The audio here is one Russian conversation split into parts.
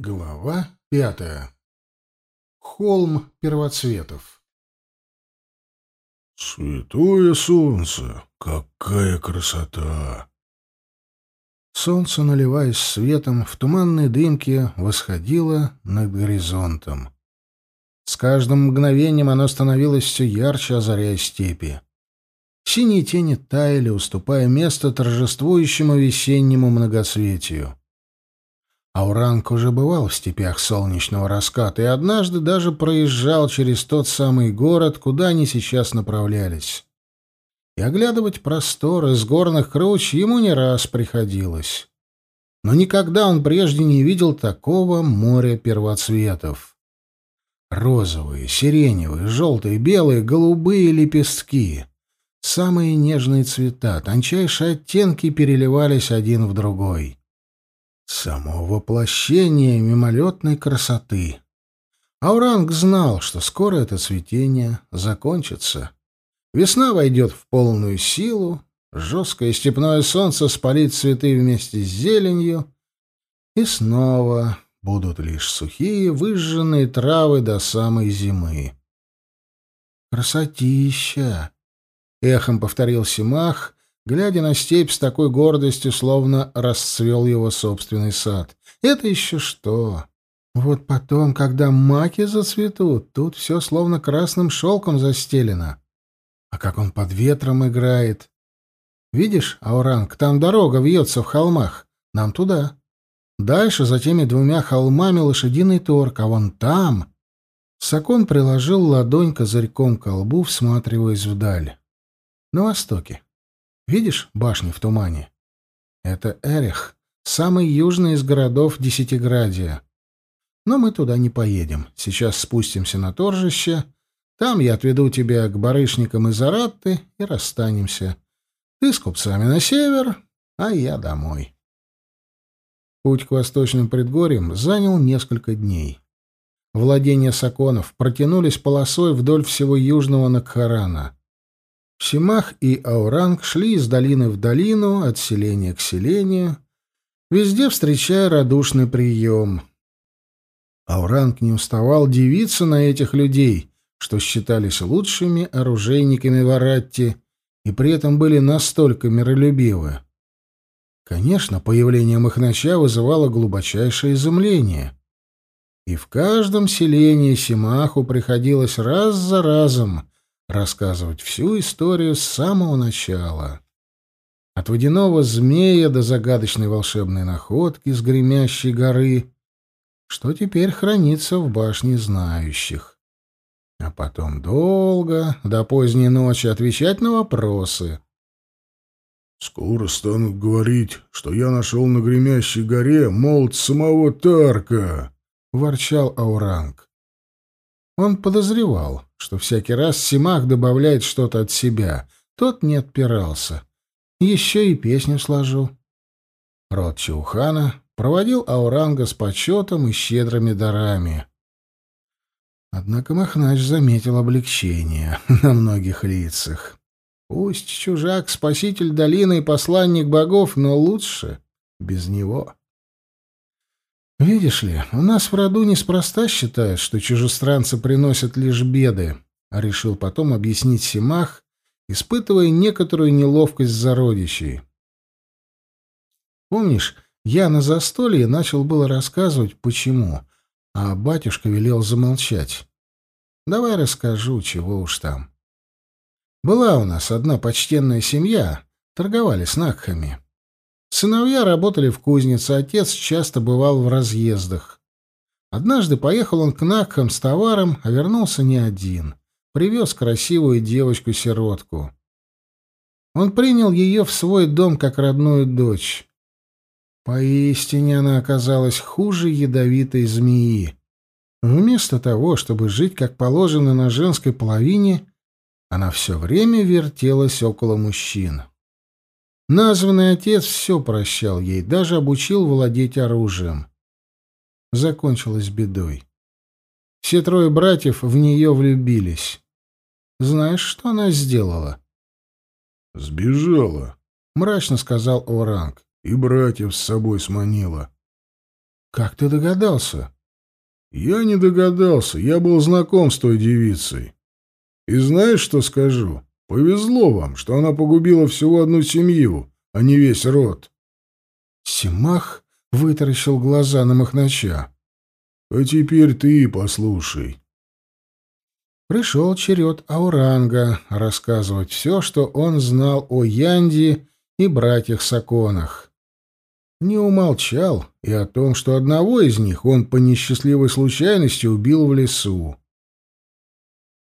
Глава пятая. Холм первоцветов. Святое солнце! Какая красота! Солнце, наливаясь светом, в туманной дымке восходило над горизонтом. С каждым мгновением оно становилось все ярче, озаряя степи. Синие тени таяли, уступая место торжествующему весеннему многосветию. Ауранг уже бывал в степях солнечного раската и однажды даже проезжал через тот самый город, куда они сейчас направлялись. И оглядывать просторы с горных круч ему не раз приходилось. Но никогда он прежде не видел такого моря первоцветов. Розовые, сиреневые, желтые, белые, голубые лепестки. Самые нежные цвета, тончайшие оттенки переливались один в другой само воплощение мимолетной красоты. Ауранг знал, что скоро это цветение закончится. Весна войдет в полную силу, жесткое степное солнце спалит цветы вместе с зеленью, и снова будут лишь сухие выжженные травы до самой зимы. «Красотища!» — эхом повторил Симах глядя на степь с такой гордостью, словно расцвел его собственный сад. Это еще что? Вот потом, когда маки зацветут, тут все словно красным шелком застелено. А как он под ветром играет. Видишь, Ауранг, там дорога вьется в холмах. Нам туда. Дальше за теми двумя холмами лошадиный торг, а вон там... Сакон приложил ладонь козырьком к колбу, всматриваясь вдаль. На востоке. Видишь башни в тумане? Это Эрих, самый южный из городов Десятиградия. Но мы туда не поедем. Сейчас спустимся на торжище. Там я отведу тебя к барышникам из Аратты и расстанемся. Ты с купцами на север, а я домой. Путь к восточным предгорьям занял несколько дней. Владения Саконов протянулись полосой вдоль всего южного Накхарана. Симах и Ауранг шли из долины в долину, от селения к селению, везде встречая радушный прием. Ауранг не уставал дивиться на этих людей, что считались лучшими оружейниками Варатти и при этом были настолько миролюбивы. Конечно, появление Махнача вызывало глубочайшее изумление. И в каждом селении Симаху приходилось раз за разом рассказывать всю историю с самого начала. От водяного змея до загадочной волшебной находки с гремящей горы, что теперь хранится в башне знающих. А потом долго, до поздней ночи, отвечать на вопросы. «Скоро станут говорить, что я нашел на гремящей горе молот самого Тарка», — ворчал Ауранг. Он подозревал, что всякий раз Симах добавляет что-то от себя. Тот не отпирался. Еще и песню сложил. Род Чаухана проводил Ауранга с почетом и щедрыми дарами. Однако Махнач заметил облегчение на многих лицах. Пусть чужак — спаситель долины и посланник богов, но лучше без него. «Видишь ли, у нас в роду неспроста считают, что чужестранцы приносят лишь беды», решил потом объяснить Симах, испытывая некоторую неловкость за родичей. «Помнишь, я на застолье начал было рассказывать, почему, а батюшка велел замолчать. Давай расскажу, чего уж там. Была у нас одна почтенная семья, торговали с накхами». Сыновья работали в кузнице, отец часто бывал в разъездах. Однажды поехал он к Накхам с товаром, а вернулся не один. Привез красивую девочку-сиротку. Он принял ее в свой дом как родную дочь. Поистине она оказалась хуже ядовитой змеи. Вместо того, чтобы жить как положено на женской половине, она все время вертелась около мужчин. Названный отец все прощал ей, даже обучил владеть оружием. Закончилась бедой. Все трое братьев в нее влюбились. Знаешь, что она сделала? «Сбежала», — мрачно сказал Оранг. «И братьев с собой сманила». «Как ты догадался?» «Я не догадался. Я был знаком с той девицей. И знаешь, что скажу? Повезло вам, что она погубила всего одну семью, а не весь род. Симах вытаращил глаза на Махнача. — А теперь ты послушай. Пришел черед Ауранга рассказывать все, что он знал о Янди и братьях Саконах. Не умолчал и о том, что одного из них он по несчастливой случайности убил в лесу.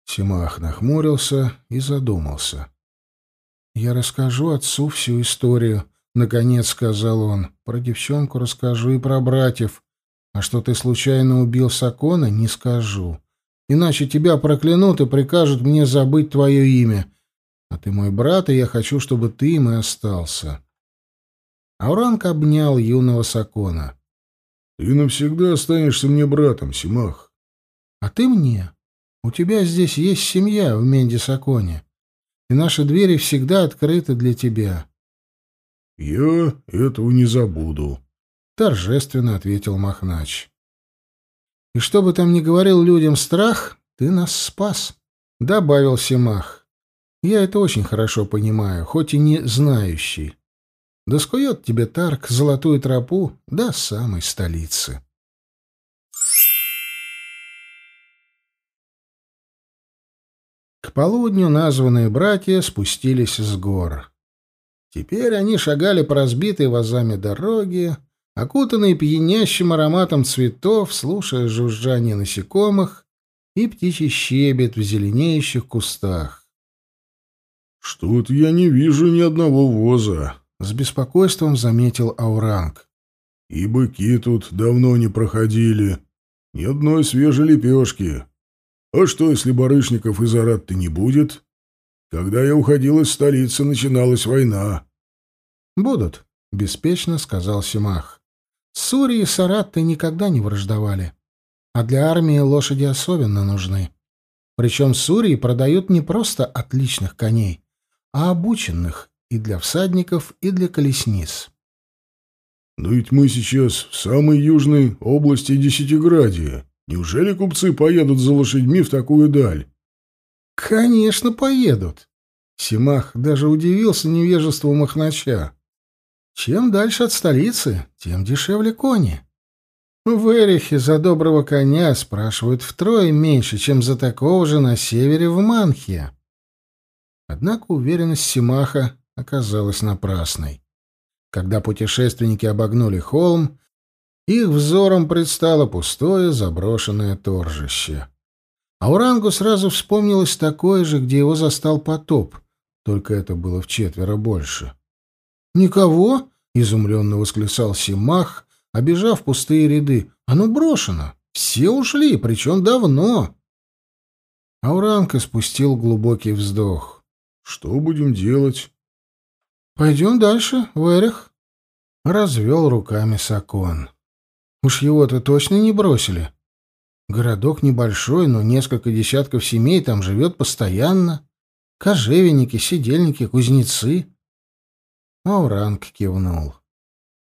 Симах нахмурился и задумался. «Я расскажу отцу всю историю», — наконец сказал он. «Про девчонку расскажу и про братьев. А что ты случайно убил Сакона, не скажу. Иначе тебя проклянут и прикажут мне забыть твое имя. А ты мой брат, и я хочу, чтобы ты им и остался». Ауранг обнял юного Сакона. — Ты навсегда останешься мне братом, Симах. — А ты мне. У тебя здесь есть семья в Мендисаконе, и наши двери всегда открыты для тебя». «Я этого не забуду», — торжественно ответил Махнач. «И что бы там ни говорил людям страх, ты нас спас», — добавил Симах. «Я это очень хорошо понимаю, хоть и не знающий. Да скует тебе Тарк золотую тропу до самой столицы». К полудню названные братья спустились с гор. Теперь они шагали по разбитой вазами дороге, окутанные пьянящим ароматом цветов, слушая жужжание насекомых и птичий щебет в зеленеющих кустах. «Что-то я не вижу ни одного воза», — с беспокойством заметил Ауранг. «И быки тут давно не проходили. Ни одной свежей лепешки. А что, если барышников из зарад-то не будет? Когда я уходил из столицы, начиналась война. Будут, беспечно сказал Симах. Сури и Саратты никогда не враждовали. А для армии лошади особенно нужны. Причем Сурии продают не просто отличных коней, а обученных и для всадников, и для колесниц. Но ведь мы сейчас в самой южной области Десятиградия. Неужели купцы поедут за лошадьми в такую даль? Конечно, поедут. Симах даже удивился невежеству Махнача. Чем дальше от столицы, тем дешевле кони. В Эрихе за доброго коня спрашивают втрое меньше, чем за такого же на севере в Манхе. Однако уверенность Симаха оказалась напрасной. Когда путешественники обогнули холм, их взором предстало пустое заброшенное торжище. Аурангу сразу вспомнилось такое же, где его застал потоп, только это было в четверо больше. «Никого?» — изумленно восклицал Симах, обижав пустые ряды. «Оно брошено! Все ушли, причем давно!» Ауранка спустил глубокий вздох. «Что будем делать?» «Пойдем дальше, Верих. — развел руками Сакон. Уж его-то точно не бросили. Городок небольшой, но несколько десятков семей там живет постоянно. Кожевенники, сидельники, кузнецы. Ауранг кивнул.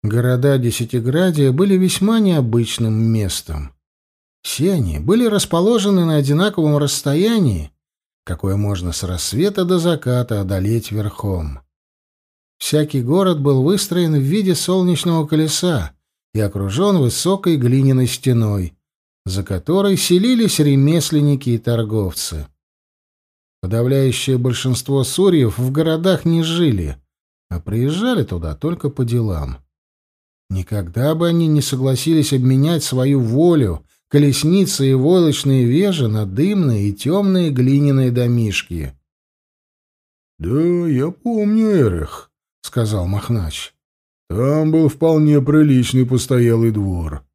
Города Десятиградия были весьма необычным местом. Все они были расположены на одинаковом расстоянии, какое можно с рассвета до заката одолеть верхом. Всякий город был выстроен в виде солнечного колеса, и окружен высокой глиняной стеной, за которой селились ремесленники и торговцы. Подавляющее большинство сурьев в городах не жили, а приезжали туда только по делам. Никогда бы они не согласились обменять свою волю, колесницы и войлочные вежи на дымные и темные глиняные домишки. — Да, я помню, Эрих, — сказал Махнач. Там был вполне приличный постоялый двор.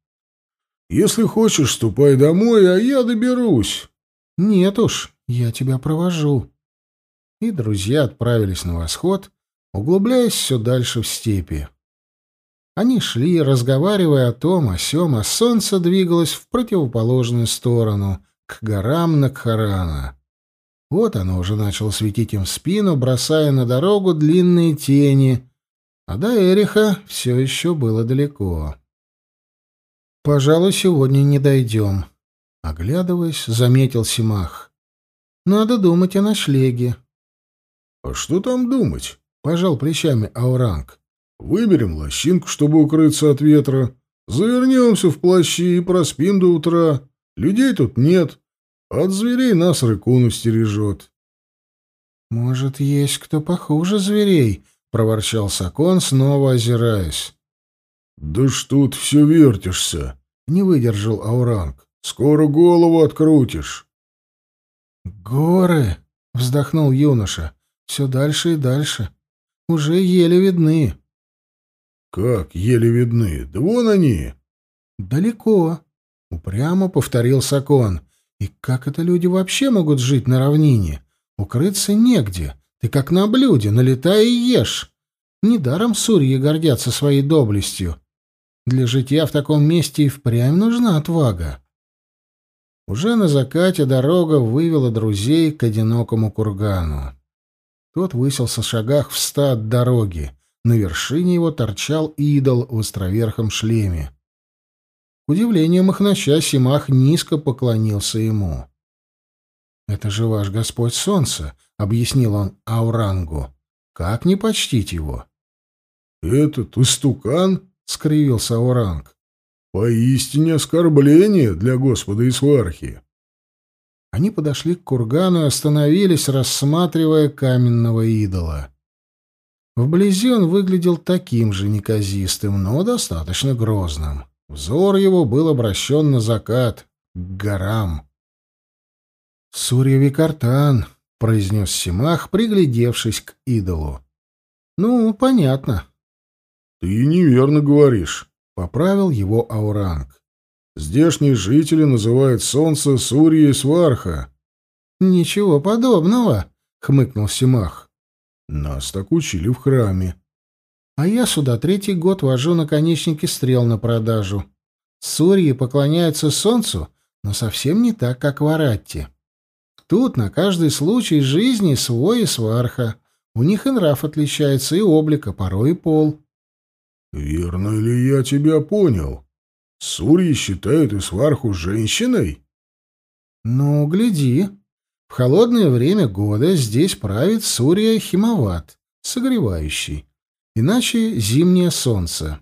Если хочешь, ступай домой, а я доберусь. Нет уж, я тебя провожу. И друзья отправились на восход, углубляясь все дальше в степи. Они шли, разговаривая о том, о сём, а солнце двигалось в противоположную сторону, к горам Накхарана. Вот оно уже начало светить им в спину, бросая на дорогу длинные тени, а до Эриха все еще было далеко. «Пожалуй, сегодня не дойдем», — оглядываясь, заметил Симах. «Надо думать о нашлеге». «А что там думать?» — пожал плечами Ауранг. «Выберем лощинку, чтобы укрыться от ветра, завернемся в плащи и проспим до утра. Людей тут нет, от зверей нас рыкун устережет». «Может, есть кто похуже зверей?» проворчал Сакон, снова озираясь. «Да ж тут все вертишься!» — не выдержал Ауранг. «Скоро голову открутишь!» «Горы!» — вздохнул юноша. «Все дальше и дальше. Уже еле видны». «Как еле видны? Да вон они!» «Далеко!» — упрямо повторил Сакон. «И как это люди вообще могут жить на равнине? Укрыться негде, ты как на блюде, налетай и ешь. Недаром сурьи гордятся своей доблестью. Для житья в таком месте и впрямь нужна отвага. Уже на закате дорога вывела друзей к одинокому кургану. Тот высился в шагах в ста от дороги. На вершине его торчал идол в островерхом шлеме. К удивлению Махнача Симах низко поклонился ему. «Это же ваш Господь Солнце», — объяснил он Аурангу. «Как не почтить его?» «Этот истукан?» — скривился Ауранг. «Поистине оскорбление для Господа Исвархи». Они подошли к кургану и остановились, рассматривая каменного идола. Вблизи он выглядел таким же неказистым, но достаточно грозным. Взор его был обращен на закат, к горам. «Сурьевик Артан», — произнес Симах, приглядевшись к идолу. «Ну, понятно». «Ты неверно говоришь», — поправил его Ауранг. «Здешние жители называют солнце Сурье Сварха». «Ничего подобного», — хмыкнул Симах. «Нас так учили в храме». «А я сюда третий год вожу наконечники стрел на продажу. Сурьи поклоняются солнцу, но совсем не так, как в Аратте». Тут на каждый случай жизни свой и сварха. У них и нрав отличается, и облик, а порой и пол. «Верно ли я тебя понял? Сурьи считают и сварху женщиной?» «Ну, гляди. В холодное время года здесь правит Сурья Химоват, согревающий. Иначе зимнее солнце.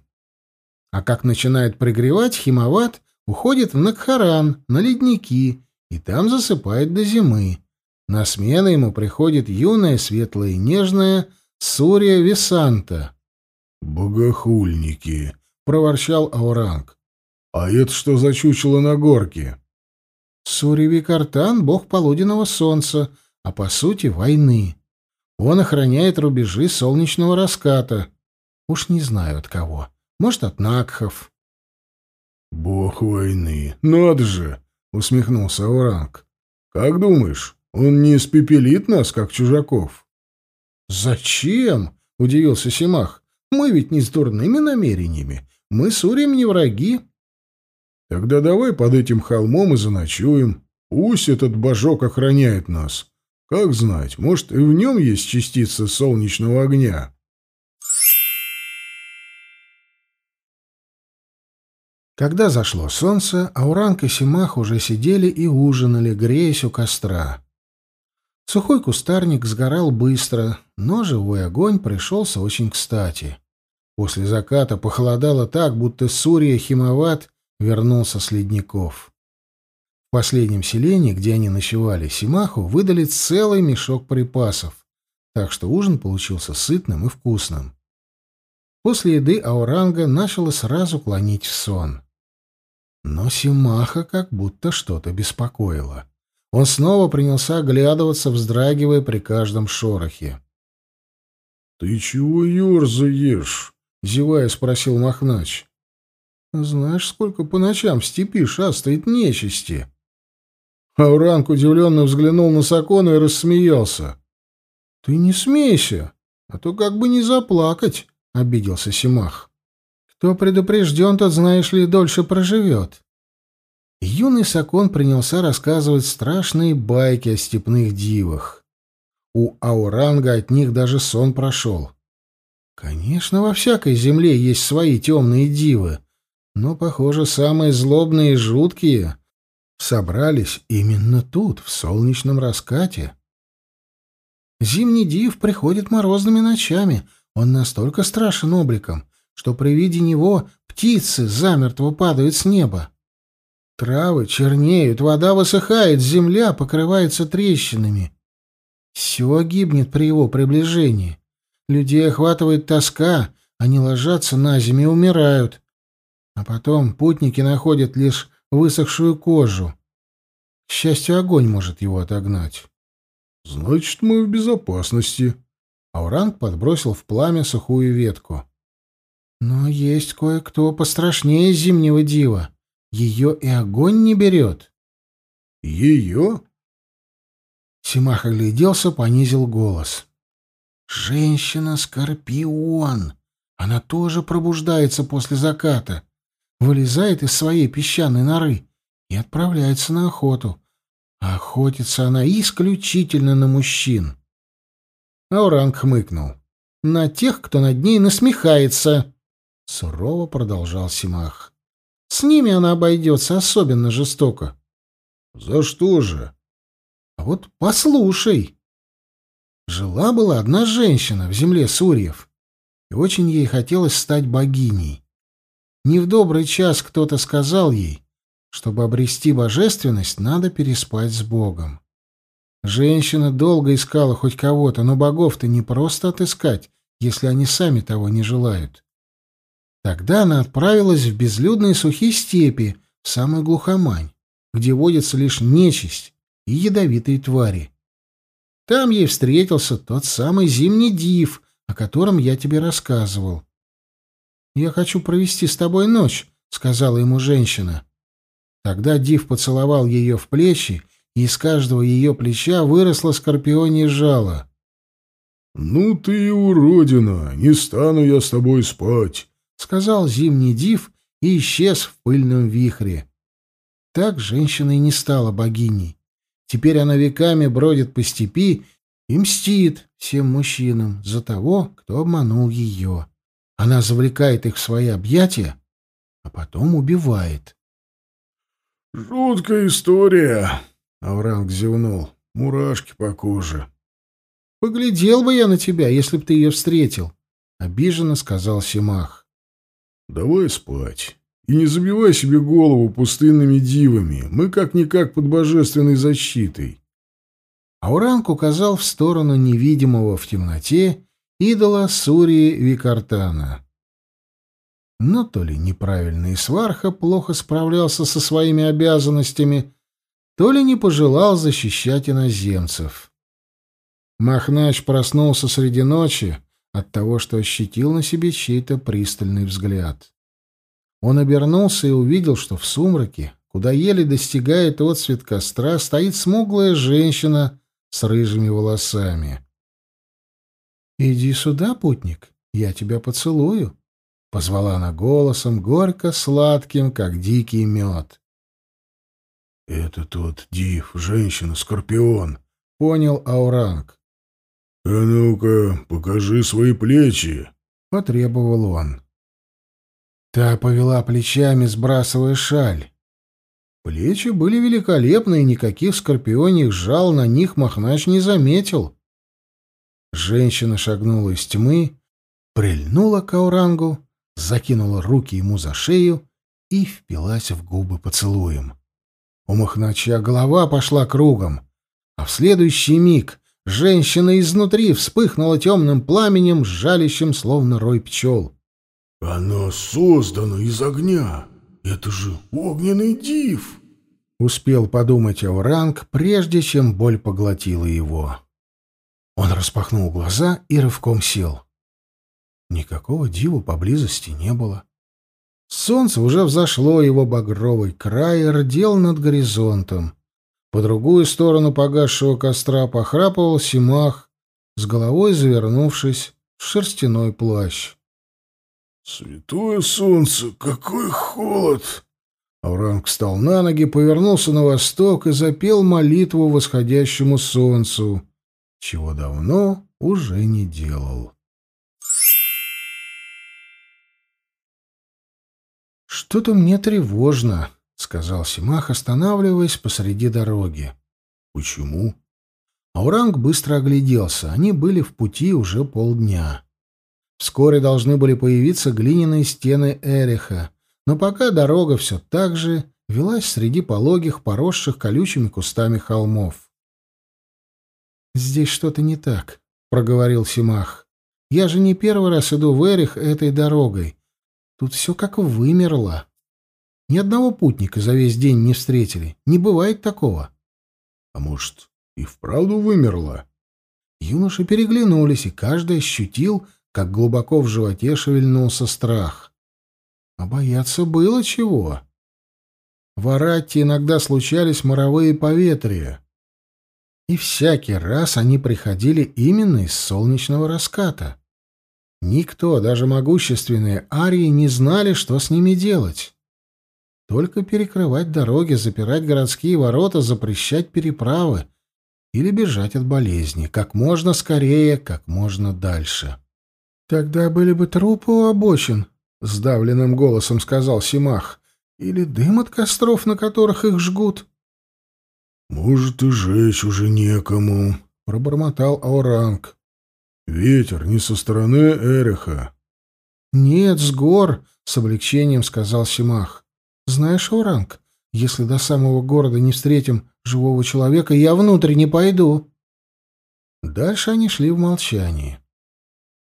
А как начинает пригревать, Химоват уходит в Накхаран, на ледники, и там засыпает до зимы. На смену ему приходит юная, светлая и нежная Сурия Висанта. «Богохульники!» — проворчал Ауранг. «А это что за чучело на горке?» Сурьеви Викартан, — бог полуденного солнца, а по сути войны. Он охраняет рубежи солнечного раската. Уж не знаю от кого. Может, от Накхов. «Бог войны. Надо же!» усмехнулся Уранг. Как думаешь, он не испепелит нас, как чужаков? Зачем? удивился Симах. Мы ведь не с дурными намерениями. Мы с Урем не враги. Тогда давай под этим холмом и заночуем. Пусть этот божок охраняет нас. Как знать, может, и в нем есть частица солнечного огня. Когда зашло солнце, Ауранг и Симах уже сидели и ужинали, греясь у костра. Сухой кустарник сгорал быстро, но живой огонь пришелся очень кстати. После заката похолодало так, будто Сурья Химоват вернулся с ледников. В последнем селении, где они ночевали, Симаху выдали целый мешок припасов, так что ужин получился сытным и вкусным. После еды Ауранга начало сразу клонить в сон — но Симаха как будто что-то беспокоило. Он снова принялся оглядываться, вздрагивая при каждом шорохе. — Ты чего ерзаешь? — зевая спросил Махнач. — Знаешь, сколько по ночам в степи шастает нечисти? Ауранг удивленно взглянул на Сакона и рассмеялся. — Ты не смейся, а то как бы не заплакать, — обиделся Симах. Кто предупрежден, тот, знаешь ли, дольше проживет. Юный Сакон принялся рассказывать страшные байки о степных дивах. У Ауранга от них даже сон прошел. Конечно, во всякой земле есть свои темные дивы, но, похоже, самые злобные и жуткие собрались именно тут, в солнечном раскате. Зимний див приходит морозными ночами, он настолько страшен обликом, что при виде него птицы замертво падают с неба. Травы чернеют, вода высыхает, земля покрывается трещинами. Все гибнет при его приближении. Людей охватывает тоска, они ложатся на землю и умирают. А потом путники находят лишь высохшую кожу. К счастью, огонь может его отогнать. «Значит, мы в безопасности». Ауранг подбросил в пламя сухую ветку. Но есть кое-кто пострашнее зимнего дива. Ее и огонь не берет. Ее? Симах огляделся, понизил голос. Женщина-скорпион. Она тоже пробуждается после заката. Вылезает из своей песчаной норы и отправляется на охоту. А охотится она исключительно на мужчин. Ауранг хмыкнул. На тех, кто над ней насмехается. — сурово продолжал Симах. «С ними она обойдется особенно жестоко». «За что же?» «А вот послушай». Жила-была одна женщина в земле Сурьев, и очень ей хотелось стать богиней. Не в добрый час кто-то сказал ей, чтобы обрести божественность, надо переспать с Богом. Женщина долго искала хоть кого-то, но богов-то не просто отыскать, если они сами того не желают. Тогда она отправилась в безлюдные сухие степи, в самую глухомань, где водится лишь нечисть и ядовитые твари. Там ей встретился тот самый зимний див, о котором я тебе рассказывал. «Я хочу провести с тобой ночь», — сказала ему женщина. Тогда Див поцеловал ее в плечи, и из каждого ее плеча выросло скорпионе жало. «Ну ты и уродина! Не стану я с тобой спать!» — сказал зимний див и исчез в пыльном вихре. Так женщина и не стала богиней. Теперь она веками бродит по степи и мстит всем мужчинам за того, кто обманул ее. Она завлекает их в свои объятия, а потом убивает. «Жуткая история», — Авранг зевнул. «Мурашки по коже». «Поглядел бы я на тебя, если б ты ее встретил», — обиженно сказал Симах. «Давай спать. И не забивай себе голову пустынными дивами. Мы как-никак под божественной защитой». Ауранг указал в сторону невидимого в темноте идола Сурии Викартана. Но то ли неправильный сварха плохо справлялся со своими обязанностями, то ли не пожелал защищать иноземцев. Махнач проснулся среди ночи, от того, что ощутил на себе чей-то пристальный взгляд. Он обернулся и увидел, что в сумраке, куда еле достигает отсвет костра, стоит смуглая женщина с рыжими волосами. «Иди сюда, путник, я тебя поцелую», — позвала она голосом, горько-сладким, как дикий мед. «Это тот Див, женщина-скорпион», — понял Ауранг. «А ну-ка, покажи свои плечи!» — потребовал он. Та повела плечами, сбрасывая шаль. Плечи были великолепны, и никаких скорпионих жал на них Махнач не заметил. Женщина шагнула из тьмы, прильнула к Аурангу, закинула руки ему за шею и впилась в губы поцелуем. У Махнача голова пошла кругом, а в следующий миг Женщина изнутри вспыхнула темным пламенем, жалящим, словно рой пчел. Оно создано из огня! Это же огненный див!» Успел подумать авранг, прежде чем боль поглотила его. Он распахнул глаза и рывком сел. Никакого дива поблизости не было. Солнце уже взошло, его багровый край рдел над горизонтом. По другую сторону погасшего костра похрапывал Симах, с головой завернувшись в шерстяной плащ. «Святое солнце, какой холод!» Авранг встал на ноги, повернулся на восток и запел молитву восходящему солнцу, чего давно уже не делал. «Что-то мне тревожно», — сказал Симах, останавливаясь посреди дороги. «Почему?» Ауранг быстро огляделся. Они были в пути уже полдня. Вскоре должны были появиться глиняные стены Эриха, но пока дорога все так же велась среди пологих, поросших колючими кустами холмов. «Здесь что-то не так», — проговорил Симах. «Я же не первый раз иду в Эрих этой дорогой. Тут все как вымерло». Ни одного путника за весь день не встретили. Не бывает такого. А может, и вправду вымерла? Юноши переглянулись, и каждый ощутил, как глубоко в животе шевельнулся страх. А бояться было чего. В Аратте иногда случались моровые поветрия. И всякий раз они приходили именно из солнечного раската. Никто, даже могущественные арии, не знали, что с ними делать. Только перекрывать дороги, запирать городские ворота, запрещать переправы или бежать от болезни как можно скорее, как можно дальше. «Тогда были бы трупы у обочин», — сдавленным голосом сказал Симах, — «или дым от костров, на которых их жгут». «Может, и жечь уже некому», — пробормотал Ауранг. «Ветер не со стороны Эриха». «Нет, с гор», — с облегчением сказал Симах. Знаешь, Уранг, если до самого города не встретим живого человека, я внутрь не пойду. Дальше они шли в молчании.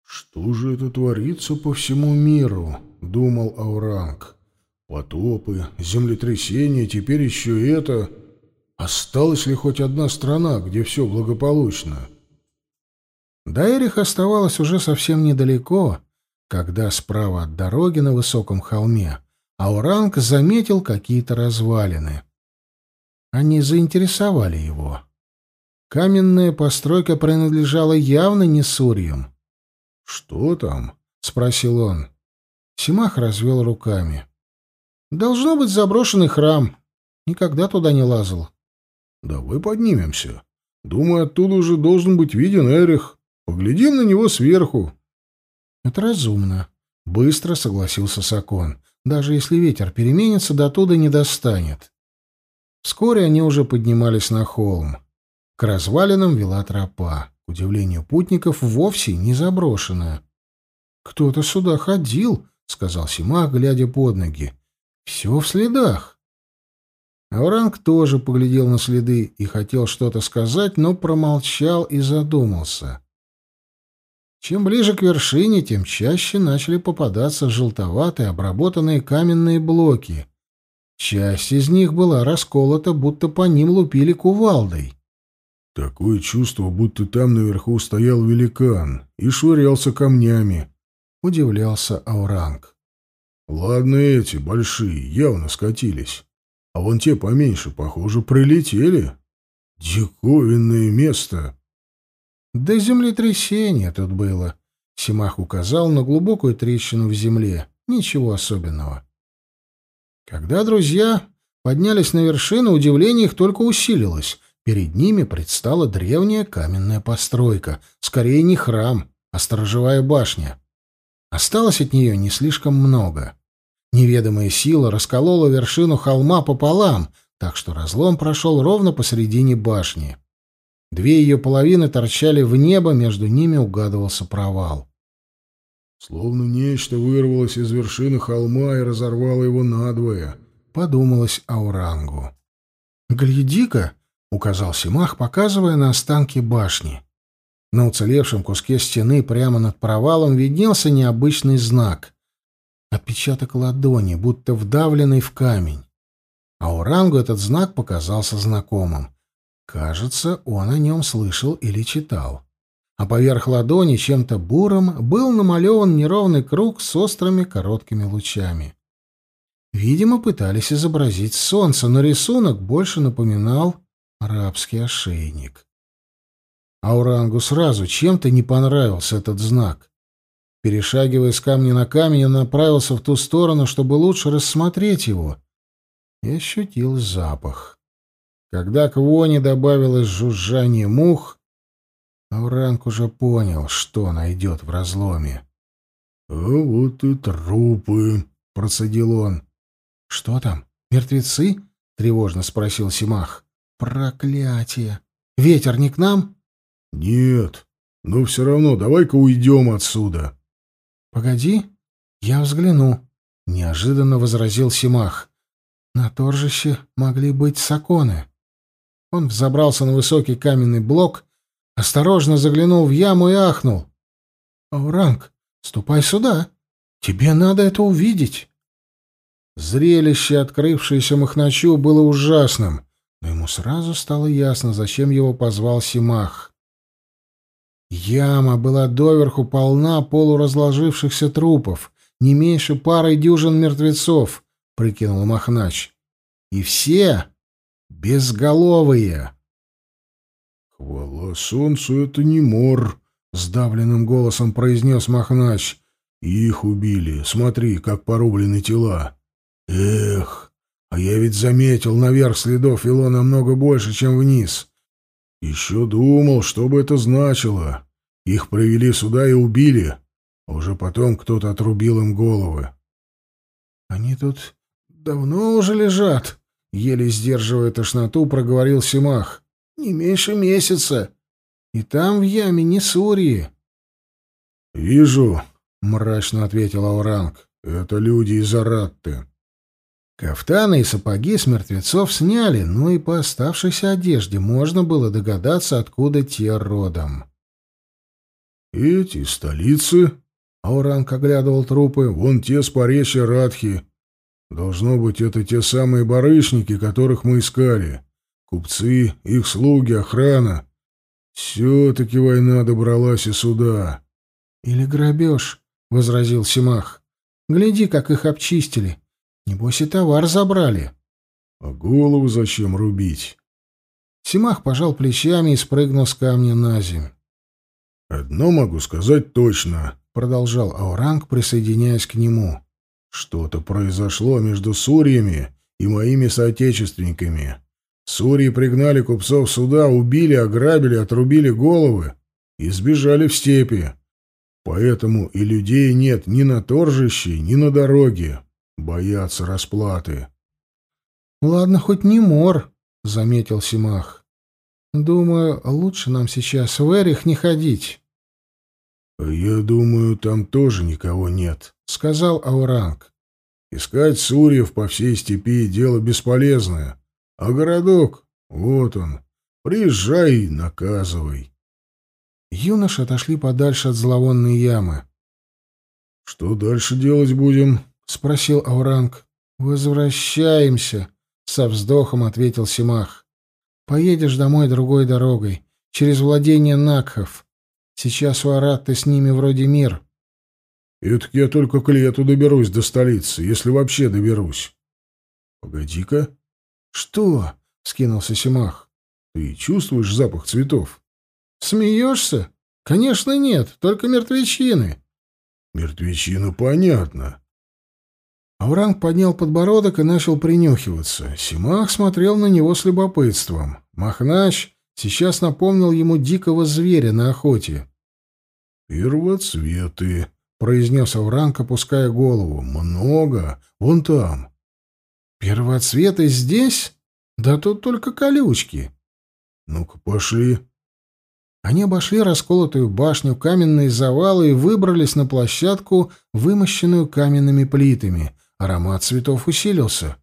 «Что же это творится по всему миру?» — думал Ауранг. «Потопы, землетрясения, теперь еще это. Осталась ли хоть одна страна, где все благополучно?» До Эрих оставалось уже совсем недалеко, когда справа от дороги на высоком холме Ауранг заметил какие-то развалины. Они заинтересовали его. Каменная постройка принадлежала явно не Сурьям. «Что там?» — спросил он. Симах развел руками. «Должно быть заброшенный храм. Никогда туда не лазал». «Давай поднимемся. Думаю, оттуда уже должен быть виден Эрих. Поглядим на него сверху». «Это разумно», — быстро согласился Сакон. Даже если ветер переменится, до туда не достанет. Вскоре они уже поднимались на холм. К развалинам вела тропа, к удивлению путников, вовсе не заброшенная. «Кто-то сюда ходил», — сказал Симах, глядя под ноги. «Все в следах». Ауранг тоже поглядел на следы и хотел что-то сказать, но промолчал и задумался. Чем ближе к вершине, тем чаще начали попадаться желтоватые обработанные каменные блоки. Часть из них была расколота, будто по ним лупили кувалдой. Такое чувство, будто там наверху стоял великан и швырялся камнями, удивлялся Ауранг. Ладно эти, большие, явно скатились. А вон те поменьше, похоже, прилетели. Диковинное место. Да землетрясение тут было. Симах указал на глубокую трещину в земле. Ничего особенного. Когда друзья поднялись на вершину, удивление их только усилилось. Перед ними предстала древняя каменная постройка, скорее не храм, а сторожевая башня. Осталось от нее не слишком много. Неведомая сила расколола вершину холма пополам, так что разлом прошел ровно посередине башни. Две ее половины торчали в небо, между ними угадывался провал. «Словно нечто вырвалось из вершины холма и разорвало его надвое», — подумалось Аурангу. «Гляди-ка!» — указал Симах, показывая на останки башни. На уцелевшем куске стены прямо над провалом виднелся необычный знак. Отпечаток ладони, будто вдавленный в камень. Аурангу этот знак показался знакомым. Кажется, он о нем слышал или читал. А поверх ладони чем-то буром был намалеван неровный круг с острыми короткими лучами. Видимо, пытались изобразить солнце, но рисунок больше напоминал арабский ошейник. Аурангу сразу чем-то не понравился этот знак. Перешагивая с камня на камень, он направился в ту сторону, чтобы лучше рассмотреть его, и ощутил запах. Когда к воне добавилось жужжание мух, Ауранг уже понял, что найдет в разломе. — А вот и трупы, — процедил он. — Что там, мертвецы? — тревожно спросил Симах. — Проклятие! Ветер не к нам? — Нет, но все равно давай-ка уйдем отсюда. — Погоди, я взгляну, — неожиданно возразил Симах. — На торжище могли быть саконы. — он взобрался на высокий каменный блок, осторожно заглянул в яму и ахнул. «Ауранг, ступай сюда. Тебе надо это увидеть». Зрелище, открывшееся Махначу, было ужасным, но ему сразу стало ясно, зачем его позвал Симах. Яма была доверху полна полуразложившихся трупов, не меньше пары дюжин мертвецов, — прикинул Махнач. И все Безголовые!» «Хвала солнцу, это не мор!» — сдавленным голосом произнес Махнач. «Их убили. Смотри, как порублены тела. Эх, а я ведь заметил, наверх следов вело намного больше, чем вниз. Еще думал, что бы это значило. Их провели сюда и убили, а уже потом кто-то отрубил им головы». «Они тут давно уже лежат?» Еле сдерживая тошноту, проговорил Симах. «Не меньше месяца. И там, в яме, не сурьи». «Вижу», — мрачно ответил Ауранг. «Это люди из Аратты». Кафтаны и сапоги с мертвецов сняли, но и по оставшейся одежде можно было догадаться, откуда те родом. «Эти столицы?» — Ауранг оглядывал трупы. «Вон те с поречья Радхи. Должно быть, это те самые барышники, которых мы искали. Купцы, их слуги, охрана. Все-таки война добралась и сюда. — Или грабеж, — возразил Симах. — Гляди, как их обчистили. Небось и товар забрали. — А голову зачем рубить? Симах пожал плечами и спрыгнул с камня на землю. «Одно могу сказать точно», — продолжал Ауранг, присоединяясь к нему. Что-то произошло между сурьями и моими соотечественниками. Сурьи пригнали купцов сюда, убили, ограбили, отрубили головы и сбежали в степи. Поэтому и людей нет ни на торжище, ни на дороге. Боятся расплаты. — Ладно, хоть не мор, — заметил Симах. — Думаю, лучше нам сейчас в Эрих не ходить. — Я думаю, там тоже никого нет, сказал Ауранг. «Искать сурьев по всей степи — дело бесполезное. А городок, вот он, приезжай наказывай». Юноши отошли подальше от зловонной ямы. «Что дальше делать будем?» — спросил Ауранг. «Возвращаемся», — со вздохом ответил Симах. «Поедешь домой другой дорогой, через владение Накхов. Сейчас у Аратты с ними вроде мир, Этак я только к лету доберусь до столицы, если вообще доберусь. — Погоди-ка. — Что? — скинулся Симах. — Ты чувствуешь запах цветов? — Смеешься? — Конечно, нет, только мертвечины. — Мертвечина, понятно. Ауранг поднял подбородок и начал принюхиваться. Симах смотрел на него с любопытством. Махнач сейчас напомнил ему дикого зверя на охоте. «Первоцветы», произнес Ауранг, опуская голову. «Много. Вон там». «Первоцветы здесь? Да тут только колючки». «Ну-ка, пошли». Они обошли расколотую башню, каменные завалы и выбрались на площадку, вымощенную каменными плитами. Аромат цветов усилился.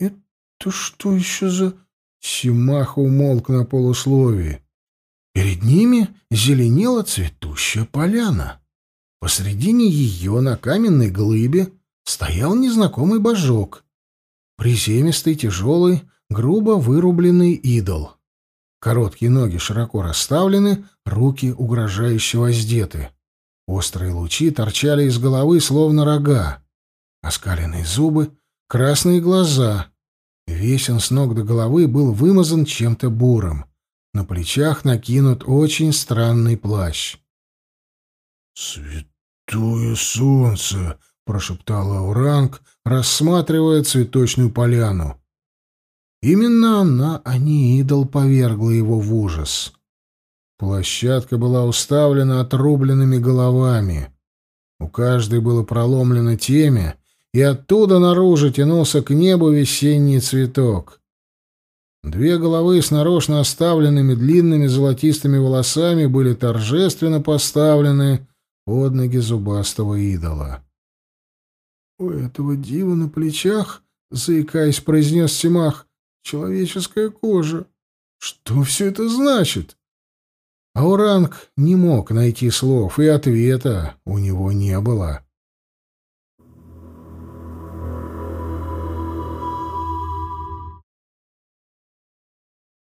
«Это что еще за...» Симаха умолк на полусловии. Перед ними зеленела цветущая поляна. Посредине ее на каменной глыбе стоял незнакомый божок. Приземистый, тяжелый, грубо вырубленный идол. Короткие ноги широко расставлены, руки угрожающе воздеты. Острые лучи торчали из головы, словно рога. Оскаленные зубы, красные глаза. Весь он с ног до головы был вымазан чем-то бурым. На плечах накинут очень странный плащ. «Святое солнце!» — прошептала Уранг, рассматривая цветочную поляну. Именно она, а не идол, повергла его в ужас. Площадка была уставлена отрубленными головами. У каждой было проломлено темя, и оттуда наружу тянулся к небу весенний цветок. Две головы с нарочно оставленными длинными золотистыми волосами были торжественно поставлены под ноги зубастого идола. «У этого дива на плечах, — заикаясь, произнес Симах, — человеческая кожа. Что все это значит?» Ауранг не мог найти слов, и ответа у него не было.